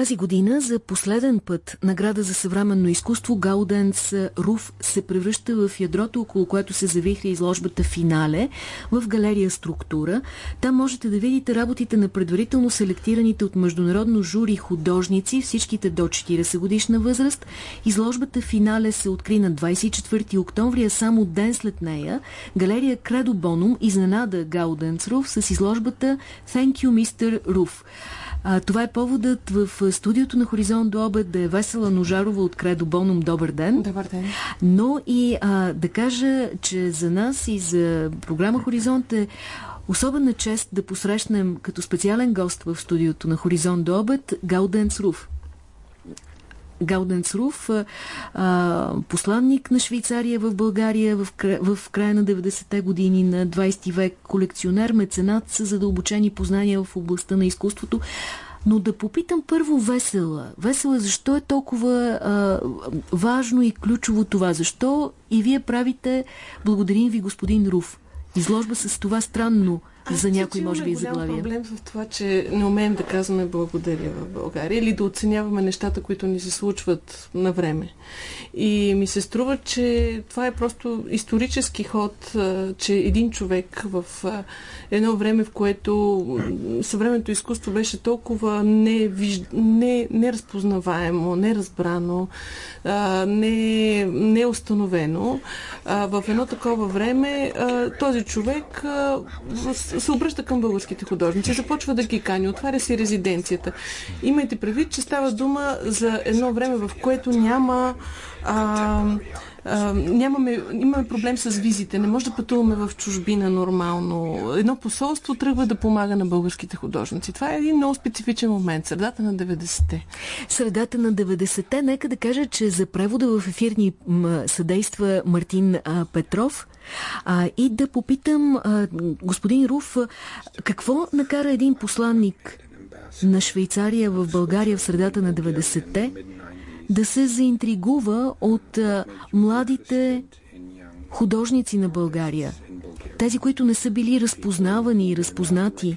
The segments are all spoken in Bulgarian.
Тази година за последен път награда за съвременно изкуство Гауденс Руф се превръща в ядрото, около което се завихля изложбата Финале в галерия Структура. Там можете да видите работите на предварително селектираните от международно жури художници, всичките до 40 годишна възраст. Изложбата Финале се откри на 24 октомври, а само ден след нея галерия Кредо Бонум изненада Гауденс Руф с изложбата Thank you, Mr. Руф. А, това е поводът в студиото на Хоризонт до обед да е Весела Ножарова от Кредо Боном. Добър ден! Добър ден! Но и а, да кажа, че за нас и за програма Хоризонт е особена чест да посрещнем като специален гост в студиото на Хоризонт до обед Гауденц Руф. Гауденцруф, посланник на Швейцария в България в, в края на 90-те години на 20 век, колекционер, меценат с задълбочени познания в областта на изкуството. Но да попитам първо Весела. Весела, защо е толкова а, важно и ключово това? Защо и вие правите, благодарим ви господин Руф, изложба с това странно аз за някой, може би, и заглавия. проблем в това, че не умеем да казваме благодаря в България или да оценяваме нещата, които ни се случват на време. И ми се струва, че това е просто исторически ход, че един човек в едно време, в което съвременното изкуство беше толкова невиж... не, неразпознаваемо, неразбрано, не, неустановено, в едно такова време този човек се обръща към българските художници, започва да ги кани, отваря си резиденцията. Имайте предвид, че става дума за едно време, в което няма а, а, нямаме, имаме проблем с визите. Не може да пътуваме в чужбина нормално. Едно посолство тръгва да помага на българските художници. Това е един много специфичен момент. Средата на 90-те. Средата на 90-те. Нека да кажа, че за превода в ефирни съдейства Мартин Петров. А, и да попитам а, господин Руф, какво накара един посланник на Швейцария в България в средата на 90-те да се заинтригува от а, младите художници на България. Тези, които не са били разпознавани и разпознати.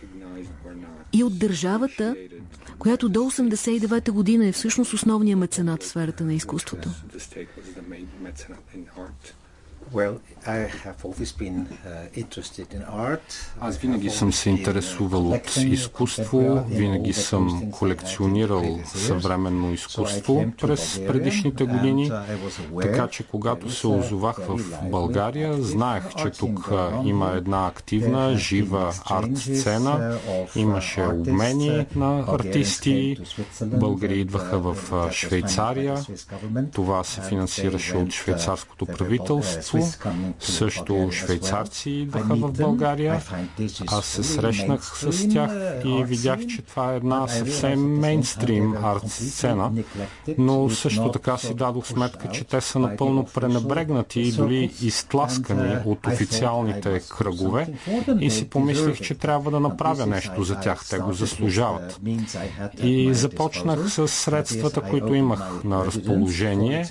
И от държавата, която до 89-та година е всъщност основния меценат в сферата на изкуството. Uh, Аз винаги съм се интересувал от изкуство, винаги съм колекционирал съвременно изкуство през предишните години, така че когато се озовах в България, знаех, че тук има една активна, жива арт-сцена, имаше обмени на артисти, българи идваха в Швейцария, това се финансираше от швейцарското правителство, също швейцарци идваха в България. Аз се срещнах с тях и видях, че това е една съвсем мейнстрим арт сцена, но също така си дадох сметка, че те са напълно пренебрегнати и дори изтласкани от официалните кръгове и си помислих, че трябва да направя нещо за тях. Те го заслужават. И започнах с средствата, които имах на разположение.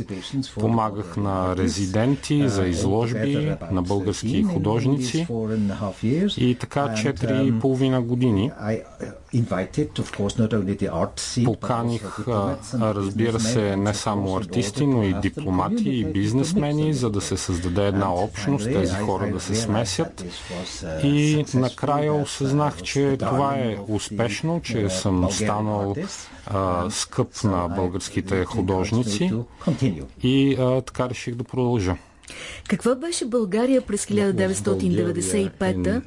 Помагах на резиденти за изложби на български художници. И така 4,5 години поканих, разбира се, не само артисти, но и дипломати и бизнесмени, за да се създаде една общност, тези хора да се смесят. И накрая осъзнах, че това е успешно, че съм станал а, скъп на българските художници. и а, така реших да продължа. Каква беше България през 1995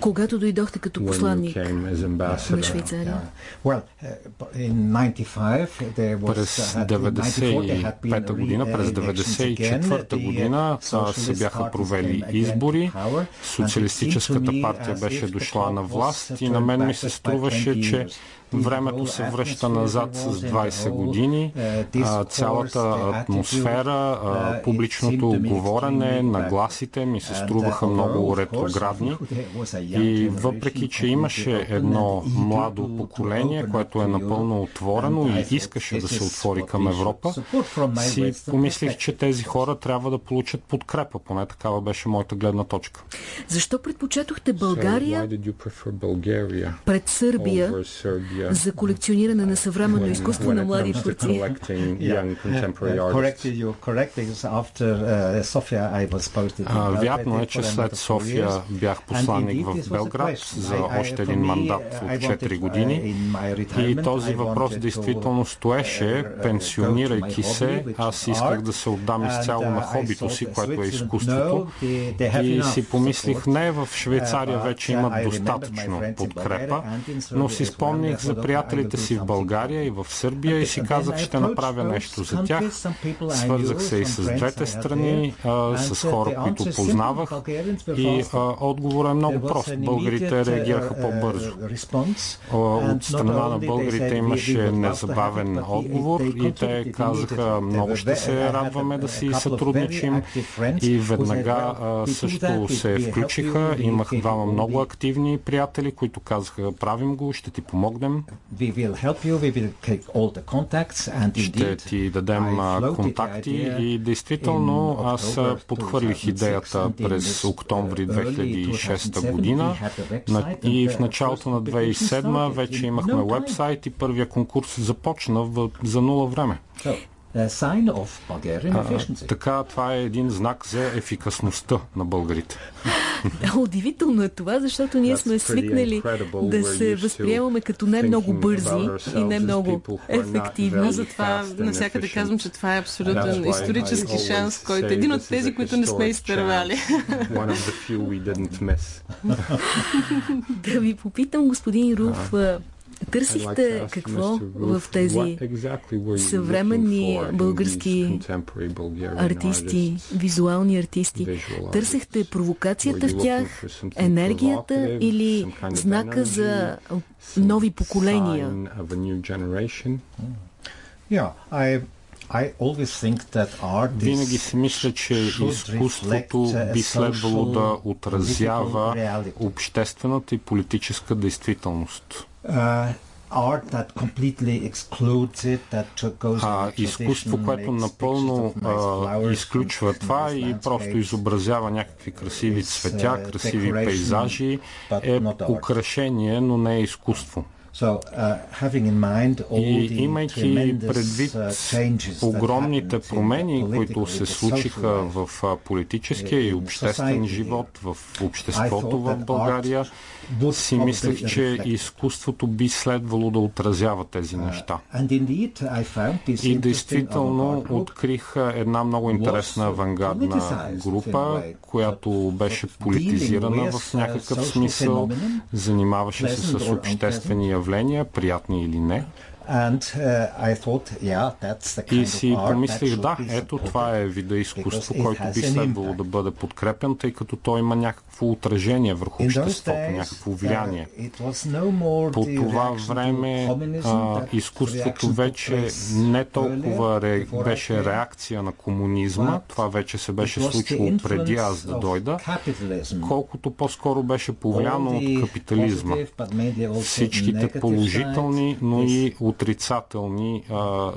когато дойдохте като посланник на Швейцария? Uh, през 95-та година, през 94-та година се бяха провели избори. Социалистическата партия беше дошла на власт и на мен ми се струваше, че Времето се връща назад с 20 години. Цялата атмосфера, публичното говорене, нагласите ми се струваха много ретроградни. И въпреки, че имаше едно младо поколение, което е напълно отворено и искаше да се отвори към Европа, си помислих, че тези хора трябва да получат подкрепа. Поне такава беше моята гледна точка. Защо предпочетохте България пред Сърбия? За колекциониране на съвременно изкуство на млади творци. Вярно е, че след София бях посланник в Белград за още един мандат от 4 години. и този въпрос действително стоеше, пенсионирайки се, аз исках да се отдам изцяло на хобито си, което е изкуството. и си помислих, не в Швейцария вече имат достатъчно подкрепа, но си спомних за приятелите си в България и в Сърбия и си казах, ще направя нещо за тях. Свързах се и с двете страни, с хора, които познавах и отговорът е много прост. Българите реагираха по-бързо. От страна на българите имаше незабавен отговор и те казаха, много ще се радваме да си сътрудничим и веднага също се включиха. Имах двама много активни приятели, които казаха, правим го, ще ти помогнем. Ще ти дадем контакти и действително аз подхвърлих идеята през октомври 2006 година. и в началото на 2007 вече имахме вебсайт и първия конкурс започна за нула време. А, така, това е един знак за ефикасността на българите. Удивително е това, защото ние сме свикнали да се възприемаме като не много бързи и не много ефективни. Затова навсякъде казвам, че това е абсолютен исторически шанс, който е един от тези, които не сме изтървали. да ви попитам, господин Руф, Търсихте какво в тези съвременни български артисти, визуални артисти? Търсихте провокацията в тях, енергията или знака за нови поколения? Винаги си мисля, че изкуството би следвало да отразява обществената и политическа действителност. Uh, а, изкуство, което напълно а, изключва това и просто изобразява някакви красиви цветя, красиви пейзажи, е украшение, но не е изкуство. Uh, и имайки предвид uh, огромните промени, които се случиха в политическия и обществен живот, в обществото в България, си мислех, че изкуството би следвало да отразява тези uh, неща. И действително открих една много интересна авангардна група, която беше политизирана в някакъв смисъл, занимаваше се с обществени явления, приятни или не. And, uh, thought, yeah, и си помислих, да, ето това е вида изкуство, който би следвало да бъде подкрепен, тъй като той има някакво отражение върху обществото, някакво влияние. По това време а, изкуството вече не толкова ре, беше реакция на комунизма, това вече се беше случило преди аз да дойда, колкото по-скоро беше повлияно от капитализма. Всичките положителни, но и отрицателни а,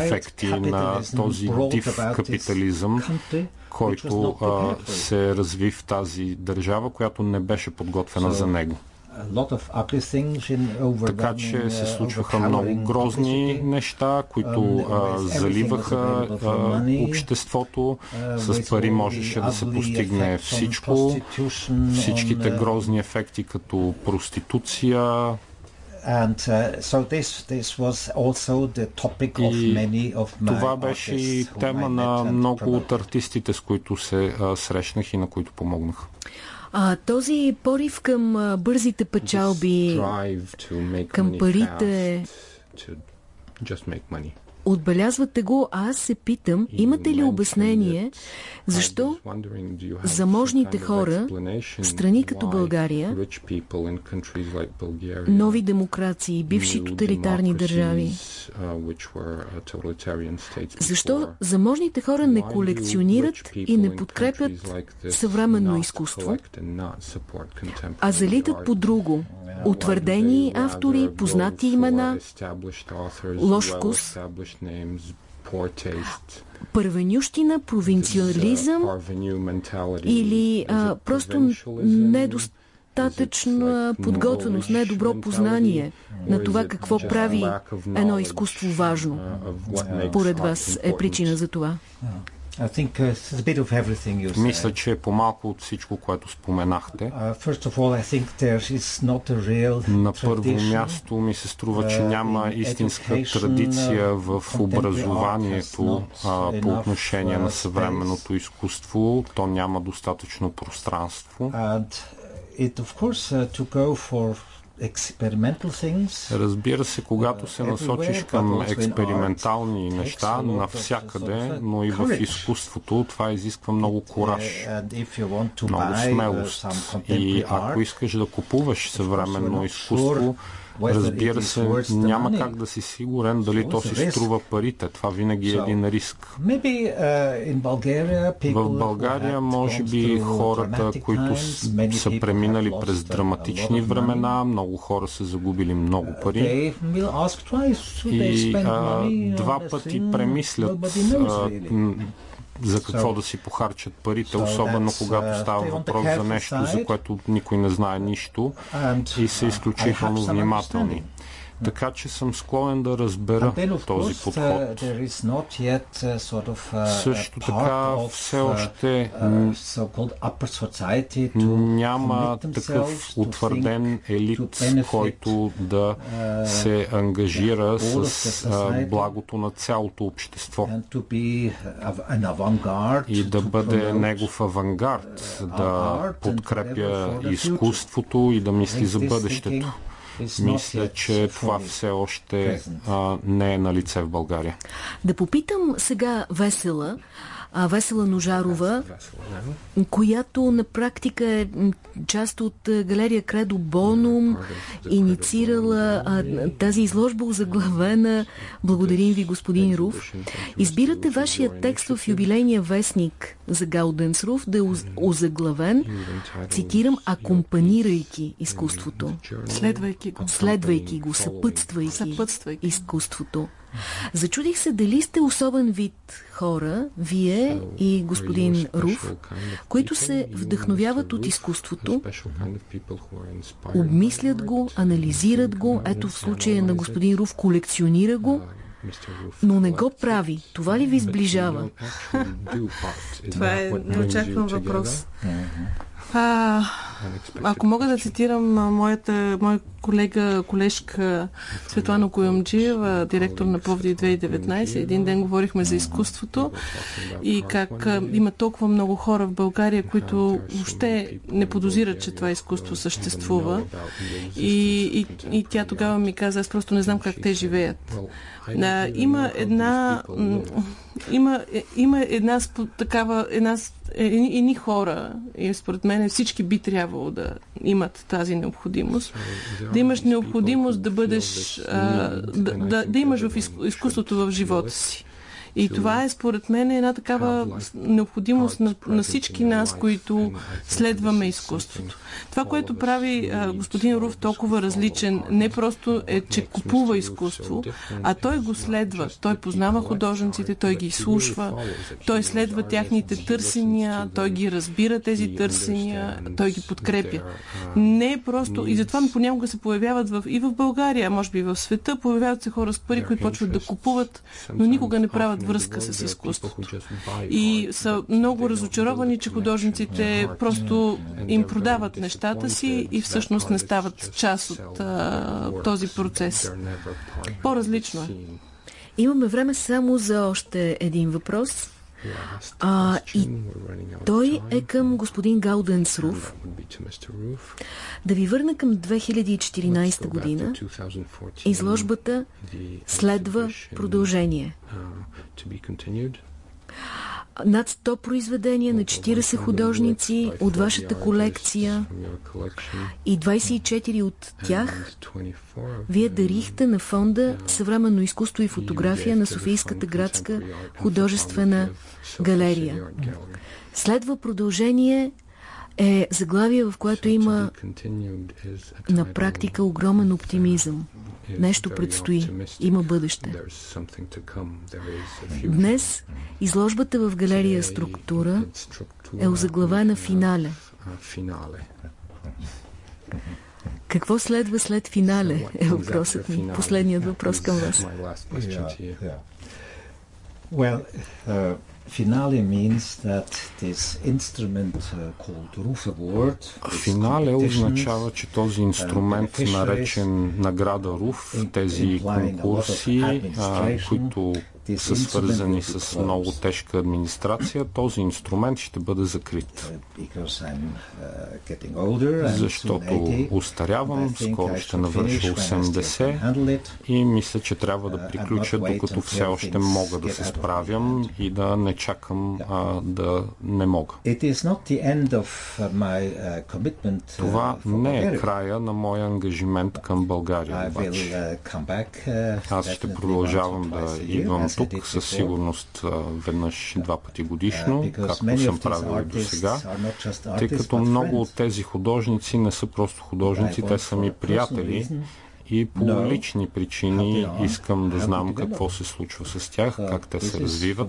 ефекти на този див капитализъм, който а, се разви в тази държава, която не беше подготвена за него. Така че се uh, случваха много грозни неща, които а, заливаха а, обществото. Uh, с пари можеше да се постигне всичко. Всичките грозни ефекти като проституция, And uh, so this, this was also the topic of many of my това беше и тема на много от артистите, с които се а, срещнах и на които помогнах. А, този порив към а, бързите печалби, към парите, Отбелязвате го, а аз се питам, имате ли обяснение защо заможните хора в страни като България, нови демокрации, бивши тоталитарни държави, защо заможните хора не колекционират и не подкрепят съвременно изкуство, а залитат по друго, утвърдени автори, познати имена, лош вкус, първенющина, провинциализъм или а, просто недост недостатъчна подготвеност, не е добро познание на това какво прави едно изкуство важно. Поред вас е причина за това. Uh, Мисля, че е по-малко от всичко, което споменахте. Uh, на първо място ми се струва, че uh, няма истинска традиция в образованието по отношение на съвременното изкуство. То няма достатъчно пространство. Разбира се, когато се насочиш към експериментални неща навсякъде, но и в изкуството, това изисква много кораж, много смелост. И ако искаш да купуваш съвременно изкуство, Разбира се, няма как да си сигурен дали то си струва парите. Това винаги е един риск. Uh, В България, може би, хората, които са преминали през драматични времена, много хора са загубили много пари. и а, два пъти премислят а, за какво да си похарчат парите, особено когато uh, става въпрос за нещо, за което никой не знае нищо и са изключително внимателни. Така че съм склонен да разбера този uh, подход. Също така все още няма такъв утвърден елит, който да се ангажира с благото на цялото общество и да бъде негов авангард, да подкрепя изкуството и да мисли за бъдещето. Мисля, че това все още а, не е на лице в България. Да попитам сега Весела, а, Весела Ножарова, която на практика е част от галерия Кредо Бонум, инициирала а, тази изложба озаглавена Благодарим ви, господин Руф. Избирате вашия текст в юбилейния вестник за Гауденс Руф да е озаглавен, цитирам, акомпанирайки изкуството. Следвайки го. Следвайки го, съпътствайки, съпътствайки. изкуството. Зачудих се дали сте особен вид хора, вие и господин Руф, които се вдъхновяват от изкуството, обмислят го, анализират го, ето в случая на господин Руф колекционира го, но не го прави. Това ли ви сближава? Това е неочакван въпрос. А, ако мога да цитирам моята, моя колега, колежка Светлана Коямджиева, директор на Повди 2019, един ден говорихме за изкуството и как има толкова много хора в България, които въобще не подозират, че това изкуство съществува. И, и, и тя тогава ми каза, аз просто не знам как те живеят. А, има една има, е, има една такава, една, едни хора, и според мен всички би трябвало да имат тази необходимост, да имаш необходимост да бъдеш, а, да, да, да имаш в изкуството в живота си. И това е, според мен, една такава необходимост на, на всички нас, които следваме изкуството. Това, което прави а, господин Руф толкова различен, не просто е, че купува изкуство, а той го следва. Той познава художниците, той ги слушва, той следва тяхните търсения, той ги разбира тези търсения, той ги подкрепя. Не е просто... И затова понякога се появяват в, и в България, може би и в света, появяват се хора с пари, които почват да купуват, но никога не правят връзка с изкуството. И са много разочаровани, че художниците просто им продават нещата си и всъщност не стават част от а, този процес. По-различно е. Имаме време само за още един въпрос. А, и той е към господин Гауденс Руф. Да ви върна към 2014 година. Изложбата следва продължение. Над 100 произведения на 40 художници от вашата колекция и 24 от тях вие дарихте на фонда Съвременно изкуство и фотография на Софийската градска художествена галерия. Следва продължение е заглавие, в което има на практика огромен оптимизъм. Нещо предстои. Има бъдеще. Днес изложбата в галерия Структура е озаглавена финале. Какво следва след финале е въпросът ми. Последният въпрос към вас. Well, uh, Финале means that this instrument uh, called Roof Финале означава, че този инструмент, наречен награда Руф, тези конкурси, които са свързани с много тежка администрация, този инструмент ще бъде закрит. Uh, Защото устарявам, скоро ще навърша 80 и мисля, че трябва да uh, приключа, докато все още мога да се справям и да не чакам а, да не мога. Uh, Това не е края на моя ангажимент към България. Обаче. Аз ще продължавам да идвам тук със сигурност веднъж два пъти годишно, uh, както съм правил и до сега, тъй като много от тези художници не са просто художници, те са ми приятели и по лични причини искам да знам какво се случва с тях, uh, как те се развиват.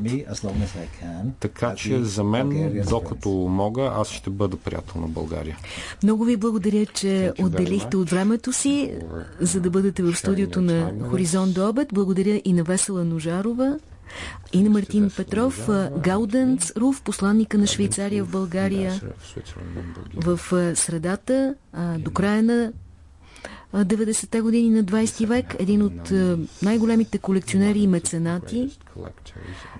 Така че за мен, докато мога, аз ще бъда приятел на България. Много ви благодаря, че отделихте от времето си, за да бъдете в студиото на Хоризонт до обед. Благодаря и на Весела Ножарова, и на Мартин Петров, Гауденц Руф, посланника на Швейцария в България в средата, до края на 90-те години на 20 век, един от най-големите колекционери и меценати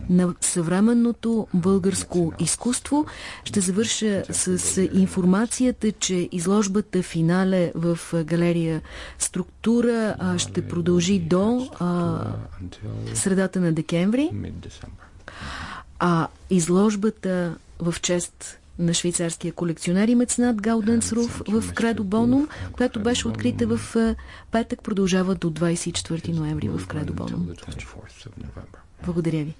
на съвременното българско изкуство. Ще завърша с информацията, че изложбата финале в галерия Структура ще продължи до средата на декември. А изложбата в чест на швейцарския колекционер и меценат Гауденсруф в Кредо Боном, която беше открита в петък, продължава до 24 ноември в Кредо Боном. Благодаря ви.